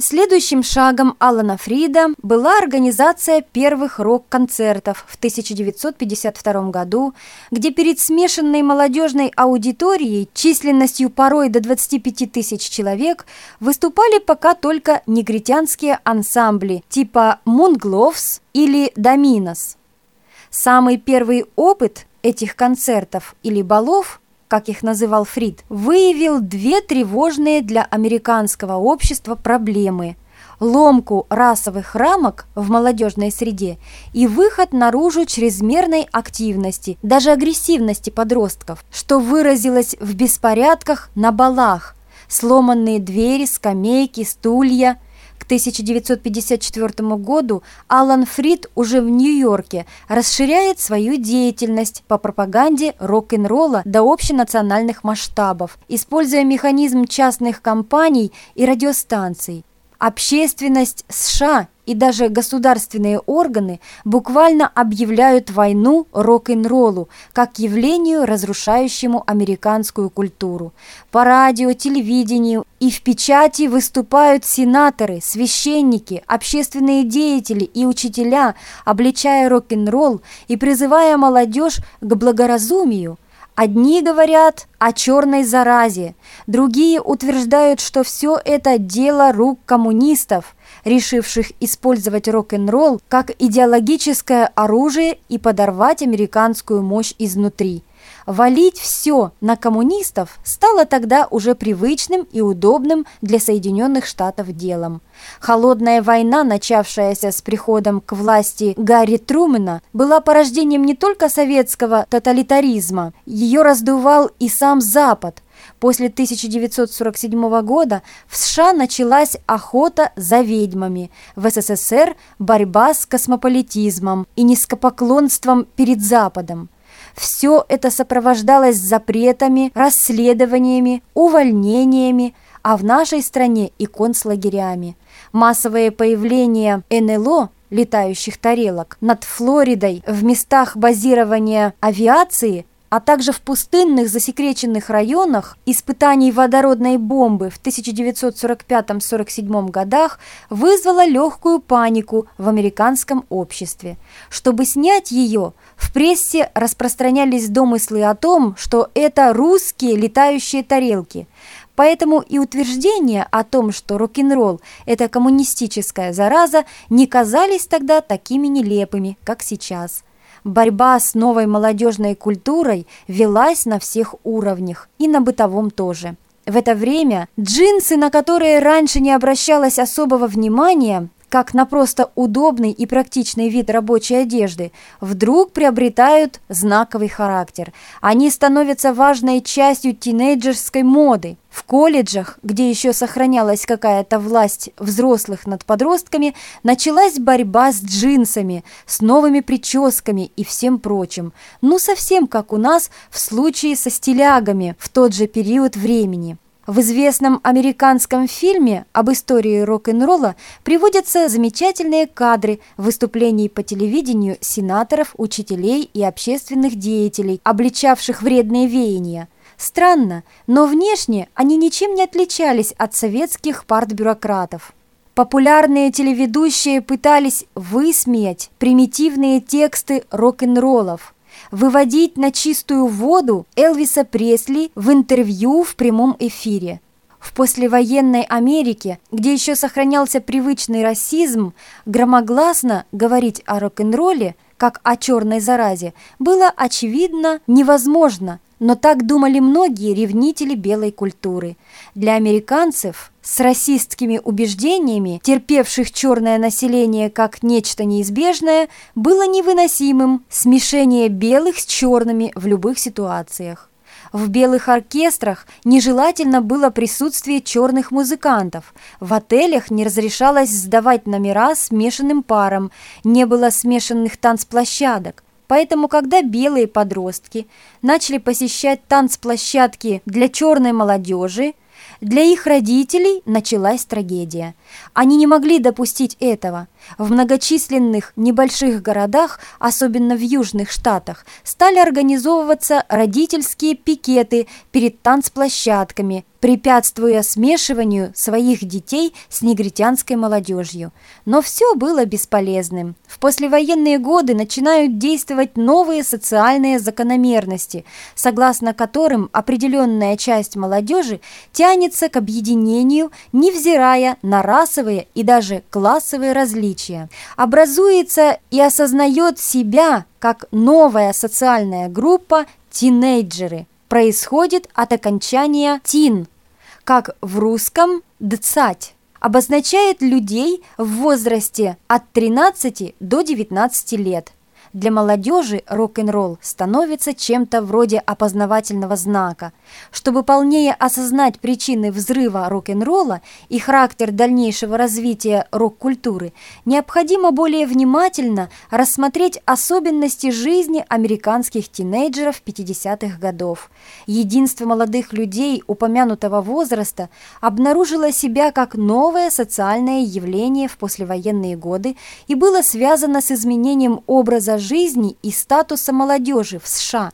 Следующим шагом Алана Фрида была организация первых рок-концертов в 1952 году, где перед смешанной молодежной аудиторией численностью порой до 25 тысяч человек выступали пока только негритянские ансамбли типа «Мунгловс» или «Доминос». Самый первый опыт этих концертов или балов – как их называл Фрид, выявил две тревожные для американского общества проблемы – ломку расовых рамок в молодежной среде и выход наружу чрезмерной активности, даже агрессивности подростков, что выразилось в беспорядках на балах, сломанные двери, скамейки, стулья – 1954 году Алан Фрид уже в Нью-Йорке расширяет свою деятельность по пропаганде рок-н-ролла до общенациональных масштабов, используя механизм частных компаний и радиостанций. Общественность США и даже государственные органы буквально объявляют войну рок-н-роллу как явлению, разрушающему американскую культуру. По радио, телевидению и в печати выступают сенаторы, священники, общественные деятели и учителя, обличая рок-н-ролл и призывая молодежь к благоразумию – Одни говорят о черной заразе, другие утверждают, что все это дело рук коммунистов, решивших использовать рок-н-ролл как идеологическое оружие и подорвать американскую мощь изнутри. Валить все на коммунистов стало тогда уже привычным и удобным для Соединенных Штатов делом. Холодная война, начавшаяся с приходом к власти Гарри Трумэна, была порождением не только советского тоталитаризма, ее раздувал и сам Запад. После 1947 года в США началась охота за ведьмами, в СССР борьба с космополитизмом и низкопоклонством перед Западом. Все это сопровождалось запретами, расследованиями, увольнениями, а в нашей стране и концлагерями. Массовое появление НЛО летающих тарелок над Флоридой в местах базирования авиации а также в пустынных засекреченных районах испытаний водородной бомбы в 1945-47 годах вызвало легкую панику в американском обществе. Чтобы снять ее, в прессе распространялись домыслы о том, что это русские летающие тарелки. Поэтому и утверждения о том, что рок-н-ролл – это коммунистическая зараза, не казались тогда такими нелепыми, как сейчас. Борьба с новой молодежной культурой велась на всех уровнях, и на бытовом тоже. В это время джинсы, на которые раньше не обращалось особого внимания, как на просто удобный и практичный вид рабочей одежды, вдруг приобретают знаковый характер. Они становятся важной частью тинейджерской моды. В колледжах, где еще сохранялась какая-то власть взрослых над подростками, началась борьба с джинсами, с новыми прическами и всем прочим. Ну, совсем как у нас в случае со стилягами в тот же период времени. В известном американском фильме об истории рок-н-ролла приводятся замечательные кадры выступлений по телевидению сенаторов, учителей и общественных деятелей, обличавших вредные веяния. Странно, но внешне они ничем не отличались от советских партбюрократов. Популярные телеведущие пытались высмеять примитивные тексты рок-н-роллов – выводить на чистую воду Элвиса Пресли в интервью в прямом эфире. В послевоенной Америке, где еще сохранялся привычный расизм, громогласно говорить о рок-н-ролле, как о черной заразе, было очевидно невозможно, но так думали многие ревнители белой культуры. Для американцев с расистскими убеждениями, терпевших черное население как нечто неизбежное, было невыносимым смешение белых с черными в любых ситуациях. В белых оркестрах нежелательно было присутствие черных музыкантов. В отелях не разрешалось сдавать номера смешанным парам, не было смешанных танцплощадок. Поэтому, когда белые подростки начали посещать танцплощадки для черной молодежи, для их родителей началась трагедия. Они не могли допустить этого. В многочисленных небольших городах, особенно в южных штатах, стали организовываться родительские пикеты перед танцплощадками, препятствуя смешиванию своих детей с негритянской молодежью. Но все было бесполезным. В послевоенные годы начинают действовать новые социальные закономерности, согласно которым определенная часть молодежи тянется к объединению, невзирая на расовые и даже классовые различия, образуется и осознает себя как новая социальная группа тинейджеры – происходит от окончания «тин», как в русском «дцать», обозначает людей в возрасте от 13 до 19 лет – для молодежи рок-н-ролл становится чем-то вроде опознавательного знака. Чтобы полнее осознать причины взрыва рок-н-ролла и характер дальнейшего развития рок-культуры, необходимо более внимательно рассмотреть особенности жизни американских тинейджеров 50-х годов. Единство молодых людей упомянутого возраста обнаружило себя как новое социальное явление в послевоенные годы и было связано с изменением образа жизни и статуса молодежи в США.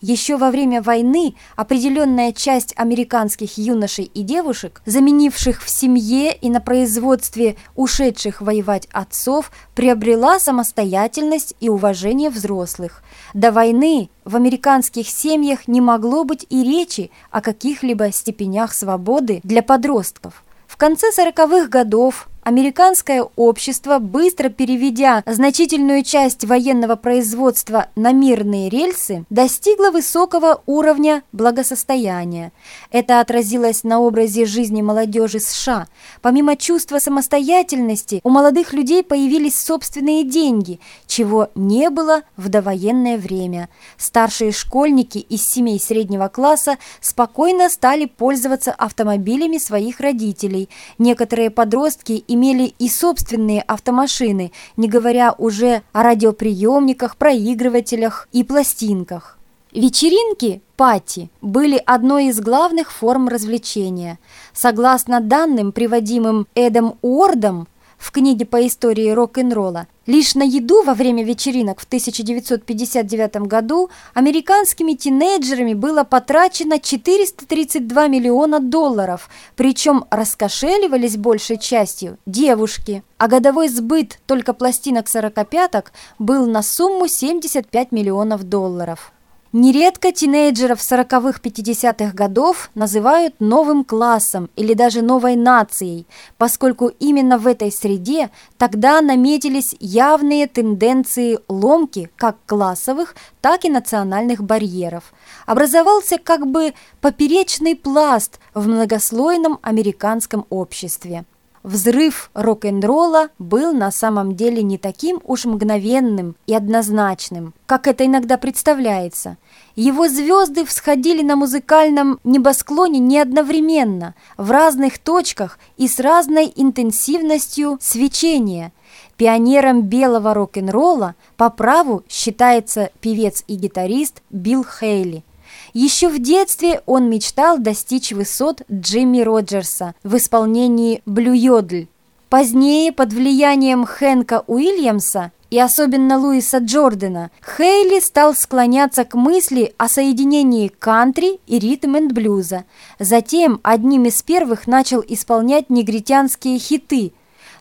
Еще во время войны определенная часть американских юношей и девушек, заменивших в семье и на производстве ушедших воевать отцов, приобрела самостоятельность и уважение взрослых. До войны в американских семьях не могло быть и речи о каких-либо степенях свободы для подростков. В конце 40-х годов американское общество, быстро переведя значительную часть военного производства на мирные рельсы, достигло высокого уровня благосостояния. Это отразилось на образе жизни молодежи США. Помимо чувства самостоятельности, у молодых людей появились собственные деньги, чего не было в довоенное время. Старшие школьники из семей среднего класса спокойно стали пользоваться автомобилями своих родителей. Некоторые подростки и имели и собственные автомашины, не говоря уже о радиоприемниках, проигрывателях и пластинках. Вечеринки пати были одной из главных форм развлечения. Согласно данным, приводимым Эдом Уордом, в книге по истории рок-н-ролла. Лишь на еду во время вечеринок в 1959 году американскими тинейджерами было потрачено 432 миллиона долларов, причем раскошеливались большей частью девушки. А годовой сбыт только пластинок сорокопяток был на сумму 75 миллионов долларов. Нередко тинейджеров 40-х-50-х годов называют новым классом или даже новой нацией, поскольку именно в этой среде тогда наметились явные тенденции ломки как классовых, так и национальных барьеров. Образовался как бы поперечный пласт в многослойном американском обществе. Взрыв рок-н-ролла был на самом деле не таким уж мгновенным и однозначным, как это иногда представляется. Его звезды всходили на музыкальном небосклоне не одновременно, в разных точках и с разной интенсивностью свечения. Пионером белого рок-н-ролла по праву считается певец и гитарист Билл Хейли – еще в детстве он мечтал достичь высот Джимми Роджерса в исполнении «Блю Йодль». Позднее, под влиянием Хэнка Уильямса и особенно Луиса Джордана, Хейли стал склоняться к мысли о соединении кантри и ритм-энд-блюза. Затем одним из первых начал исполнять негритянские хиты –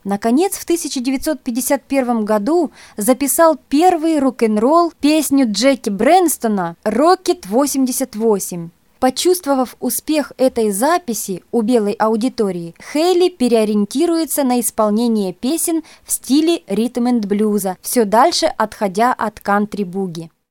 Наконец, в 1951 году записал первый рок-н-ролл песню Джеки Брэнстона «Рокет 88». Почувствовав успех этой записи у белой аудитории, Хейли переориентируется на исполнение песен в стиле ритм-энд-блюза, все дальше отходя от кантри-буги.